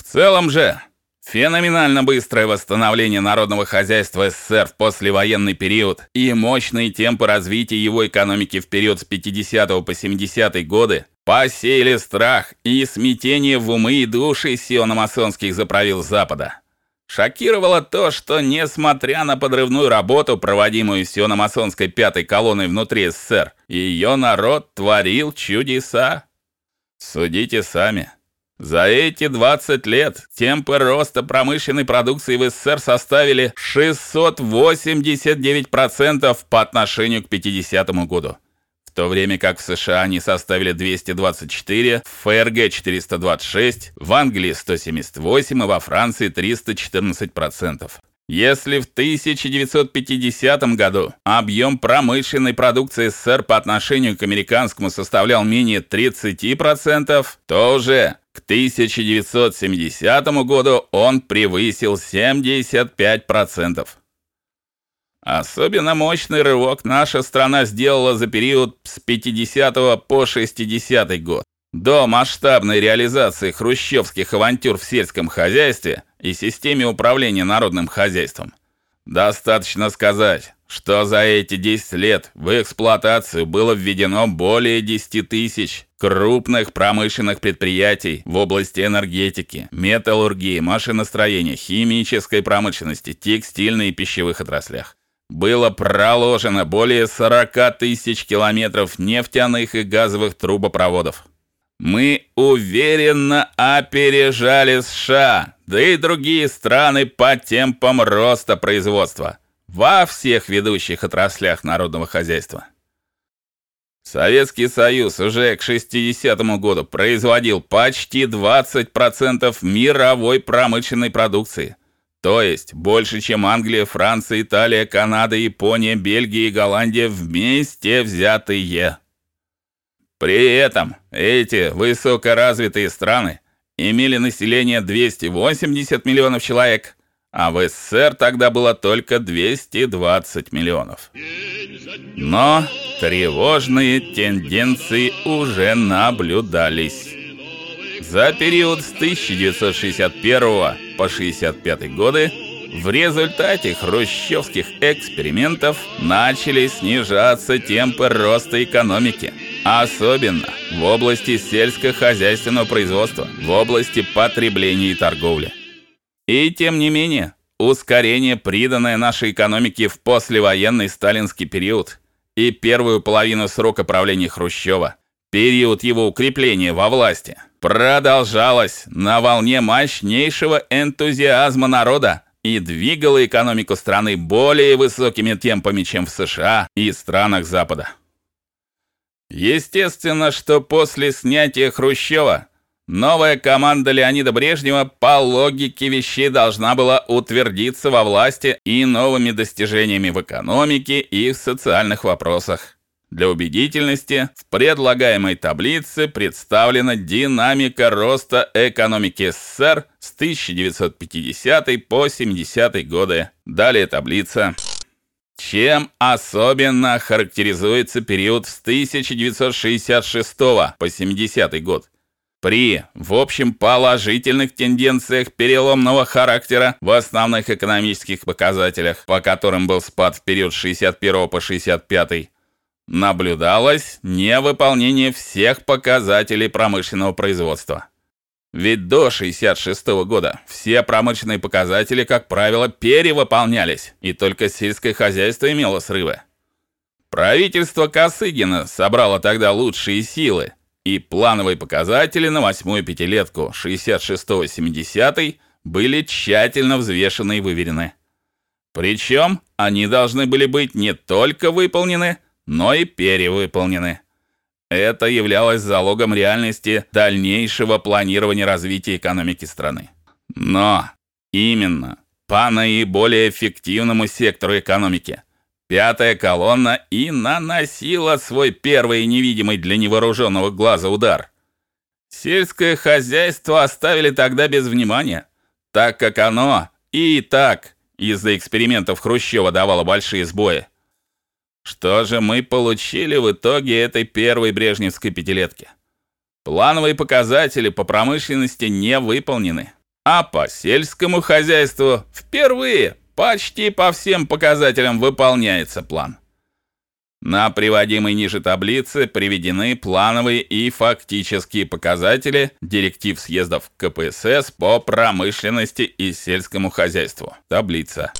В целом же, феноменально быстрое восстановление народного хозяйства СССР в послевоенный период и мощные темпы развития его экономики в период с 50 по 70 годы посеяли страх и смятение в умы и души сиономасонских заправил Запада. Шокировало то, что несмотря на подрывную работу, проводимую сиономасонской пятой колонной внутри СССР, ее народ творил чудеса. Судите сами. За эти 20 лет темпы роста промышленной продукции в СССР составили 689% по отношению к 50 году в то время как в США они составили 224, в ФРГ 426, в Англии 178 и во Франции 314%. Если в 1950 году объем промышленной продукции СССР по отношению к американскому составлял менее 30%, то уже к 1970 году он превысил 75%. Особенно мощный рывок наша страна сделала за период с 50 по 60 год. До масштабной реализации хрущевских авантюр в сельском хозяйстве и системе управления народным хозяйством. Достаточно сказать, что за эти 10 лет в эксплуатацию было введено более 10 тысяч крупных промышленных предприятий в области энергетики, металлургии, машиностроения, химической промышленности, текстильной и пищевых отраслях было проложено более 40 тысяч километров нефтяных и газовых трубопроводов. Мы уверенно опережали США, да и другие страны по темпам роста производства во всех ведущих отраслях народного хозяйства. Советский Союз уже к 60 году производил почти 20% мировой промышленной продукции. То есть больше, чем Англия, Франция, Италия, Канада, Япония, Бельгия и Голландия вместе взятые. При этом эти высокоразвитые страны имели население 280 миллионов человек, а в СССР тогда было только 220 миллионов. Но тревожные тенденции уже наблюдались. За период с 1961 по 65 годы в результате хрущевских экспериментов начали снижаться темпы роста экономики, особенно в области сельскохозяйственного производства, в области потребления и торговли. И тем не менее, ускорение, приданное нашей экономике в послевоенный сталинский период и первую половину срока правления Хрущева, период его укрепления во власти – продолжалась на волне мощнейшего энтузиазма народа и двигала экономику страны более высокими темпами, чем в США и странах Запада. Естественно, что после снятия Хрущева новая команда Леонида Брежнева по логике вещей должна была утвердиться во власти и новыми достижениями в экономике и в социальных вопросах. Для убедительности в предлагаемой таблице представлена динамика роста экономики СССР с 1950 по 70 годы. Далее таблица. Чем особенно характеризуется период с 1966 по 70 год? При, в общем, положительных тенденциях переломного характера в основных экономических показателях, по которым был спад в период с 61 по 65 наблюдалось невыполнение всех показателей промышленного производства. Ведь до 66 -го года все промышленные показатели, как правило, перевыполнялись, и только сельское хозяйство имело срывы. Правительство Косыгина собрало тогда лучшие силы, и плановые показатели на восьмую пятилетку 66-70 были тщательно взвешены и выверены. Причем они должны были быть не только выполнены, но и перевыполнены. Это являлось залогом реальности дальнейшего планирования развития экономики страны. Но именно по наиболее эффективному сектору экономики пятая колонна и наносила свой первый невидимый для невооруженного глаза удар. Сельское хозяйство оставили тогда без внимания, так как оно и так из-за экспериментов Хрущева давало большие сбои. Что же мы получили в итоге этой первой брежневской пятилетки? Плановые показатели по промышленности не выполнены. А по сельскому хозяйству впервые почти по всем показателям выполняется план. На приводимой ниже таблице приведены плановые и фактические показатели директив съездов КПСС по промышленности и сельскому хозяйству. Таблица.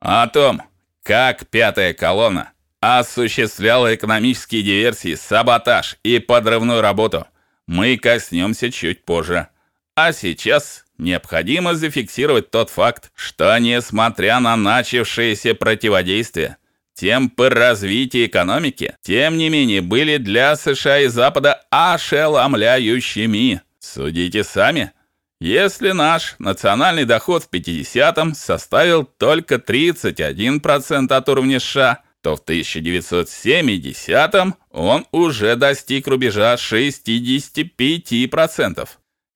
О том, как пятая колонна осуществляла экономические диверсии, саботаж и подрывную работу, мы коснемся чуть позже. А сейчас необходимо зафиксировать тот факт, что несмотря на начавшееся противодействие, темпы развития экономики, тем не менее, были для США и Запада ошеломляющими. Судите сами. Если наш национальный доход в 50-м составил только 31% от уровня США, то в 1970-м он уже достиг рубежа 65%.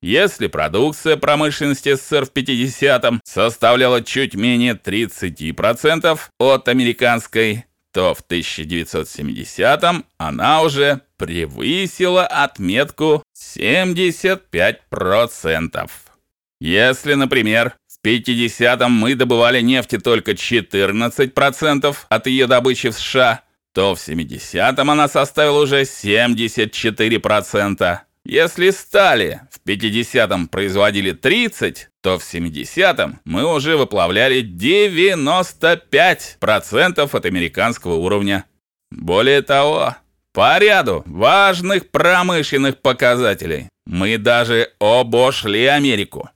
Если продукция промышленности СССР в 50-м составляла чуть менее 30% от американской, то в 1970-м она уже превысила отметку 75%. Если, например, 50-м мы добывали нефти только 14% от ее добычи в США, то в 70-м она составила уже 74%. Если стали в 50-м производили 30, то в 70-м мы уже выплавляли 95% от американского уровня. Более того, по ряду важных промышленных показателей мы даже обошли Америку.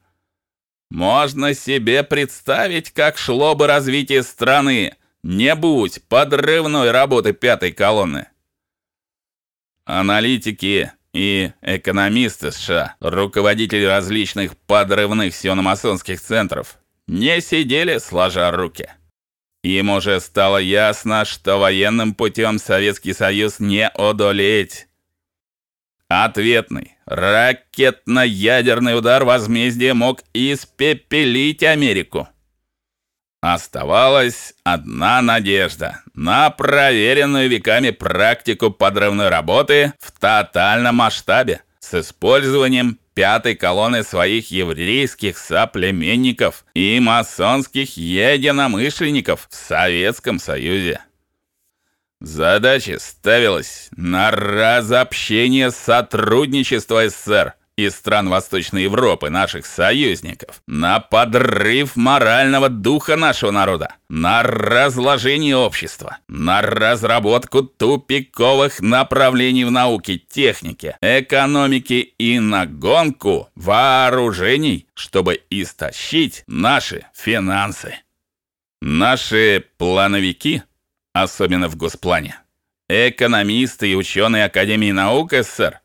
Можно себе представить, как шло бы развитие страны, не будь подрывной работы пятой колонны. Аналитики и экономисты США, руководители различных подрывных сиономасонских центров, не сидели сложа руки. Им уже стало ясно, что военным путем Советский Союз не одолеть. Ответный ракетно-ядерный удар возмездия мог испепелить Америку. Оставалась одна надежда на проверенную веками практику подрывной работы в тотальном масштабе с использованием пятой колонны своих еврейских соплеменников и масонских единомышленников в Советском Союзе. Задача ставилась на разобщение сотрудничества СССР из стран Восточной Европы, наших союзников, на подрыв морального духа нашего народа, на разложение общества, на разработку тупиковых направлений в науке, технике, экономике и на гонку вооружений, чтобы истощить наши финансы. Наши плановики, особенно в госплане, экономисты и ученые Академии наук СССР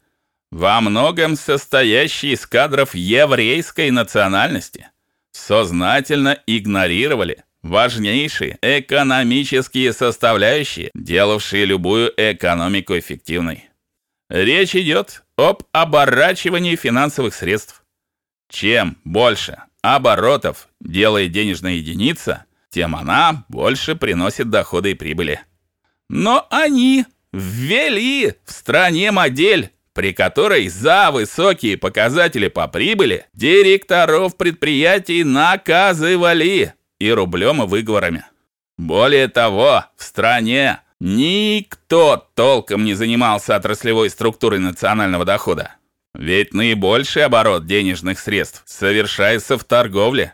во многом состоящие из кадров еврейской национальности, сознательно игнорировали важнейшие экономические составляющие, делавшие любую экономику эффективной. Речь идет об оборачивании финансовых средств. Чем больше оборотов делает денежная единица, тем она больше приносит доходы и прибыли. Но они ввели в стране модель при которой за высокие показатели по прибыли директоров предприятий наказывали и рублем и выговорами. Более того, в стране никто толком не занимался отраслевой структурой национального дохода. Ведь наибольший оборот денежных средств совершается в торговле.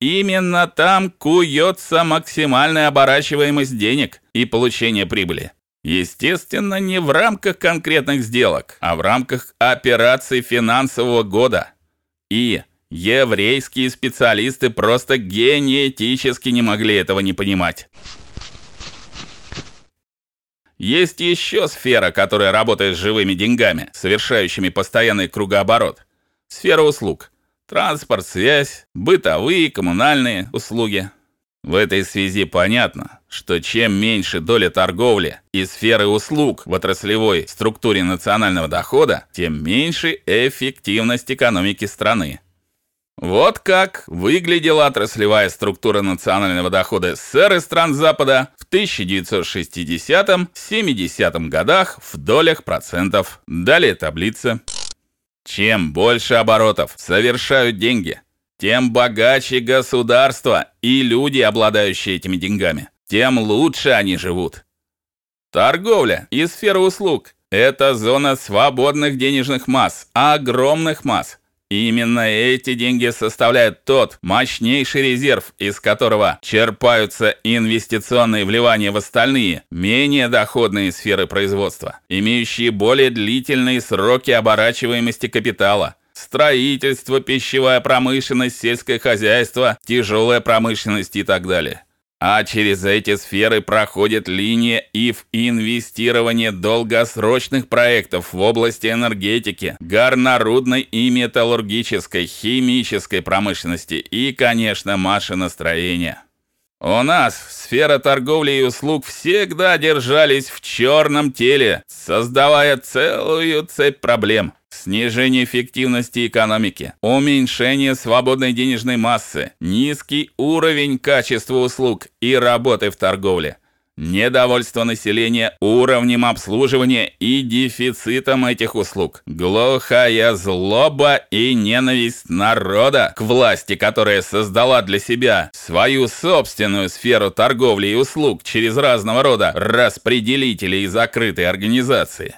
Именно там куется максимальная оборачиваемость денег и получение прибыли. Естественно, не в рамках конкретных сделок, а в рамках операций финансового года. И еврейские специалисты просто генетически не могли этого не понимать. Есть еще сфера, которая работает с живыми деньгами, совершающими постоянный кругооборот. Сфера услуг. Транспорт, связь, бытовые, коммунальные услуги. В этой связи понятно, что чем меньше доля торговли и сферы услуг в отраслевой структуре национального дохода, тем меньше эффективность экономики страны. Вот как выглядела отраслевая структура национального дохода СССР и стран Запада в 1960-70 годах в долях процентов. Далее таблица. Чем больше оборотов совершают деньги, тем богаче государство и люди, обладающие этими деньгами, тем лучше они живут. Торговля и сфера услуг это зона свободных денежных масс, огромных масс. Именно эти деньги составляют тот мощнейший резерв, из которого черпаются инвестиционные вливания в остальные, менее доходные сферы производства, имеющие более длительные сроки оборачиваемости капитала. Строительство, пищевая промышленность, сельское хозяйство, тяжелая промышленность и так далее. А через эти сферы проходит линия ИФ инвестирования долгосрочных проектов в области энергетики, горнорудной и металлургической, химической промышленности и, конечно, машиностроения. У нас сфера торговли и услуг всегда держались в черном теле, создавая целую цепь проблем снижение эффективности экономики, уменьшение свободной денежной массы, низкий уровень качества услуг и работы в торговле, недовольство населения уровнем обслуживания и дефицитом этих услуг, глухая злоба и ненависть народа к власти, которая создала для себя свою собственную сферу торговли и услуг через разного рода распределители и закрытые организации.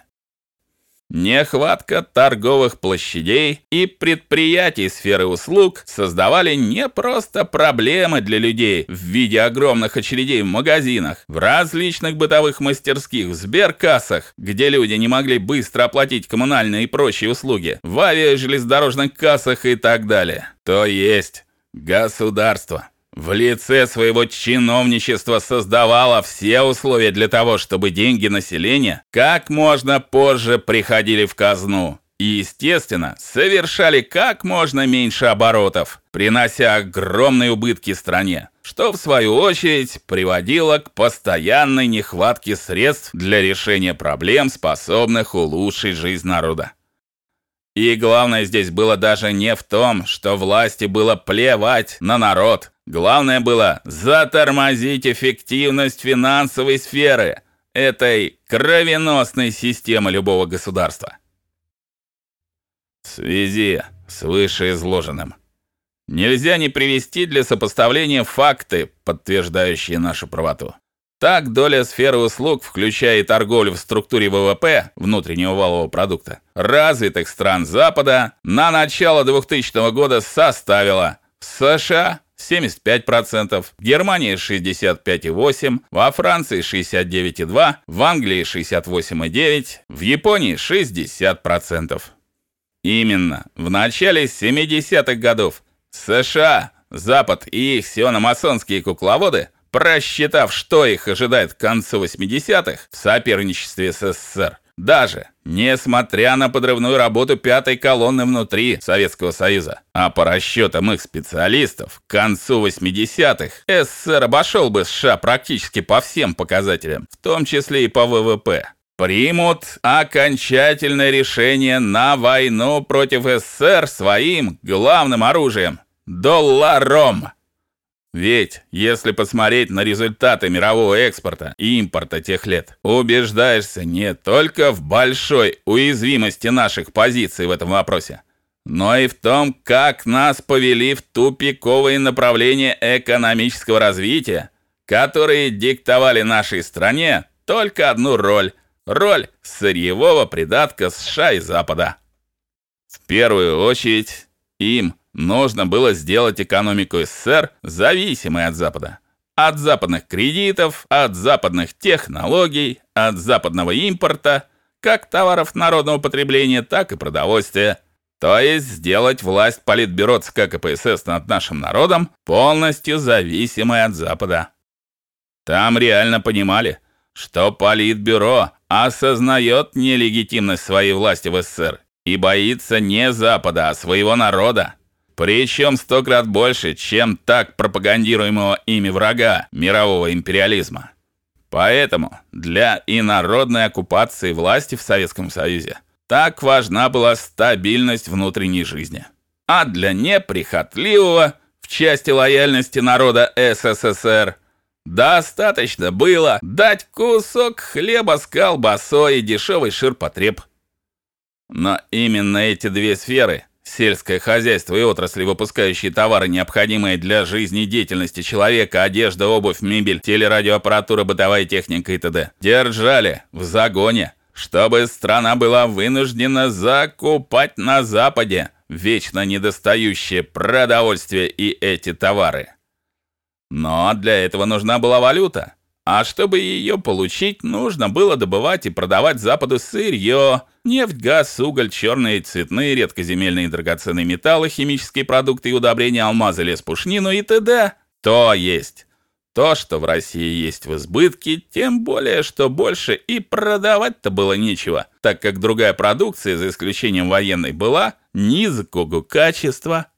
Нехватка торговых площадей и предприятий сферы услуг создавали не просто проблемы для людей в виде огромных очередей в магазинах, в различных бытовых мастерских, в сберкассах, где люди не могли быстро оплатить коммунальные и прочие услуги, в авиажелезнодорожных кассах и так далее. То есть государство в лице своего чиновничества создавала все условия для того, чтобы деньги населения как можно позже приходили в казну и, естественно, совершали как можно меньше оборотов, принося огромные убытки стране, что в свою очередь приводило к постоянной нехватке средств для решения проблем, способных улучшить жизнь народа. И главное здесь было даже не в том, что власти было плевать на народ, Главное было затормозить эффективность финансовой сферы, этой кровеносной системы любого государства. В связи с вышеизложенным нельзя не привести для сопоставления факты, подтверждающие нашу правоту. Так доля сферы услуг, включая и торговлю в структуре ВВП, внутреннего валового продукта, развитых стран Запада на начало 2000 года составила в США 75%, в Германии 65,8%, во Франции 69,2%, в Англии 68,9%, в Японии 60%. Именно в начале 70-х годов США, Запад и их сиономасонские кукловоды, просчитав, что их ожидает к концу 80-х в соперничестве с СССР, даже несмотря на подрывную работу пятой колонны внутри Советского Союза, а по расчетам их специалистов, к концу 80-х СССР обошел бы США практически по всем показателям, в том числе и по ВВП. Примут окончательное решение на войну против СССР своим главным оружием долларом. Ведь, если посмотреть на результаты мирового экспорта и импорта тех лет, убеждаешься не только в большой уязвимости наших позиций в этом вопросе, но и в том, как нас повели в тупиковые направления экономического развития, которые диктовали нашей стране только одну роль роль сырьевого придатка США и Запада. В первую очередь им Нужно было сделать экономику СССР зависимой от Запада. От западных кредитов, от западных технологий, от западного импорта, как товаров народного потребления, так и продовольствия. То есть сделать власть политбюро ЦК КПСС над нашим народом полностью зависимой от Запада. Там реально понимали, что политбюро осознает нелегитимность своей власти в СССР и боится не Запада, а своего народа. Причем сто крат больше, чем так пропагандируемого ими врага мирового империализма. Поэтому для инородной оккупации власти в Советском Союзе так важна была стабильность внутренней жизни. А для неприхотливого в части лояльности народа СССР достаточно было дать кусок хлеба с колбасой и дешевый ширпотреб. Но именно эти две сферы сельское хозяйство и отрасли, выпускающие товары, необходимые для жизнедеятельности человека, одежда, обувь, мебель, телерадиоаппаратура, бытовая техника и т.д. держали в загоне, чтобы страна была вынуждена закупать на западе вечно недостающее продовольствие и эти товары. Но для этого нужна была валюта. А чтобы ее получить, нужно было добывать и продавать Западу сырье, нефть, газ, уголь, черные цветные, редкоземельные драгоценные металлы, химические продукты и удобрения, алмазы, лес, пушнину и т.д. То есть то, что в России есть в избытке, тем более, что больше и продавать-то было нечего, так как другая продукция, за исключением военной, была низкого качества.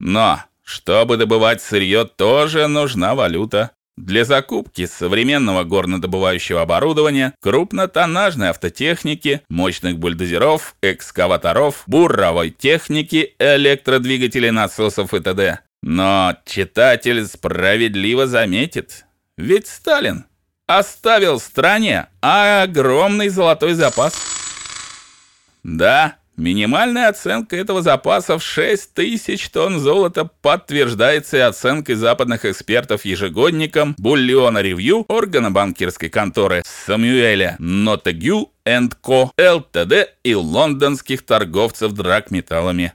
Но чтобы добывать сырье, тоже нужна валюта. Для закупки современного горнодобывающего оборудования, крупнотоннажной автотехники, мощных бульдозеров, экскаваторов, буровой техники, электродвигателей, насосов и т.д. Но читатель справедливо заметит, ведь Сталин оставил стране огромный золотой запас. Да, Минимальная оценка этого запаса в 6 тысяч тонн золота подтверждается и оценкой западных экспертов ежегодником Bullion Review органа банкирской конторы Самуэля Нотегю Co. Ltd и лондонских торговцев драгметаллами.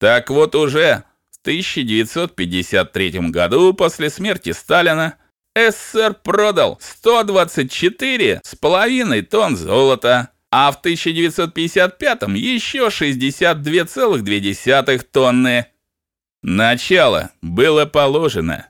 Так вот уже в 1953 году после смерти Сталина СССР продал 124,5 тонн золота а в 1955-м еще 62,2 тонны. Начало было положено.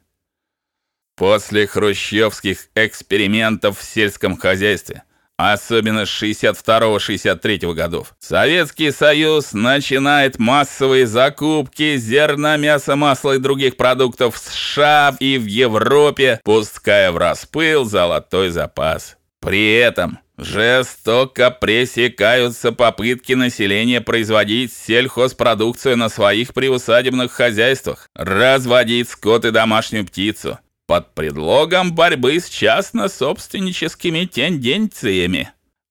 После хрущевских экспериментов в сельском хозяйстве, особенно с 62-63 годов, Советский Союз начинает массовые закупки зерна, мяса, масла и других продуктов в США и в Европе, пуская в распыл золотой запас. При этом Жестоко пресекаются попытки населения производить сельхозпродукцию на своих приусадебных хозяйствах, разводить скот и домашнюю птицу под предлогом борьбы с частно-собственническими тенденциями.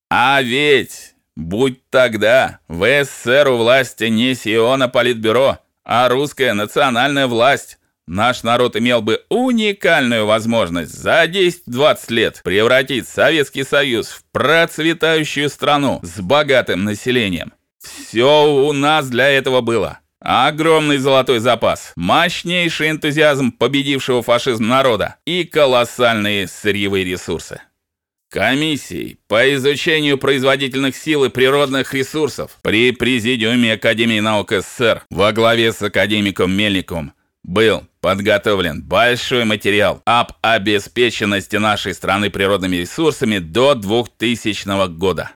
А ведь будь тогда в СССР у власти не Сиона политбюро, а русская национальная власть, Наш народ имел бы уникальную возможность за 10-20 лет превратить Советский Союз в процветающую страну с богатым населением. Все у нас для этого было. Огромный золотой запас, мощнейший энтузиазм победившего фашизм народа и колоссальные сырьевые ресурсы. Комиссией по изучению производительных сил и природных ресурсов при Президиуме Академии наук СССР во главе с академиком Мельниковым был подготовлен большой материал об обеспеченности нашей страны природными ресурсами до 2000 года.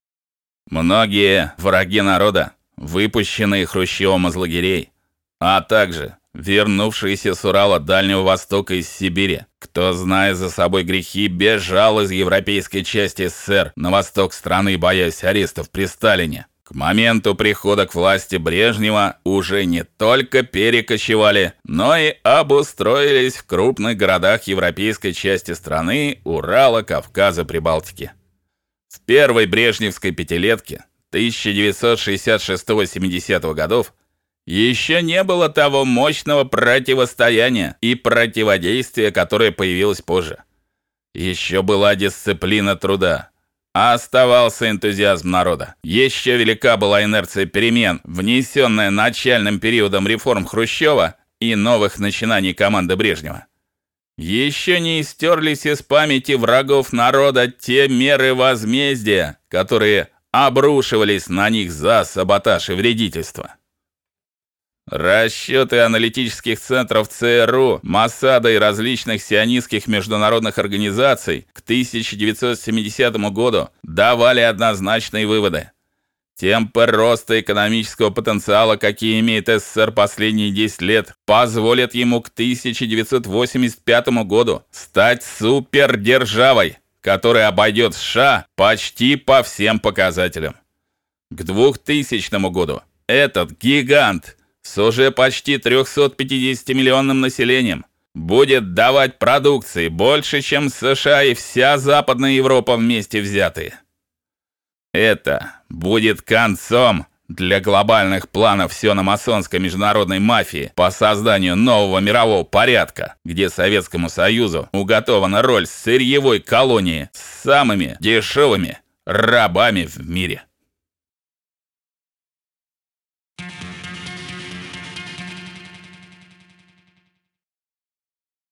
Многие враги народа, выпущенные Хрущевым из лагерей, а также вернувшиеся с Урала, Дальнего Востока и Сибири, кто, зная за собой грехи, бежал из европейской части СССР на восток страны, боясь арестов при Сталине. К моменту прихода к власти Брежнева уже не только перекочевали, но и обустроились в крупных городах европейской части страны, Урала, Кавказа, Прибалтики. В первой брежневской пятилетке 1966-70 годов еще не было того мощного противостояния и противодействия, которое появилось позже. Еще была дисциплина труда, Оставался энтузиазм народа. Еще велика была инерция перемен, внесенная начальным периодом реформ Хрущева и новых начинаний команды Брежнева. Еще не истерлись из памяти врагов народа те меры возмездия, которые обрушивались на них за саботаж и вредительство. Расчеты аналитических центров ЦРУ, Моссада и различных сионистских международных организаций к 1970 году давали однозначные выводы. Темпы роста экономического потенциала, какие имеет СССР последние 10 лет, позволят ему к 1985 году стать супердержавой, которая обойдет США почти по всем показателям. К 2000 году этот гигант с уже почти 350-миллионным населением будет давать продукции больше, чем США и вся Западная Европа вместе взятые. Это будет концом для глобальных планов сиономасонской международной мафии по созданию нового мирового порядка, где Советскому Союзу уготована роль сырьевой колонии с самыми дешевыми рабами в мире.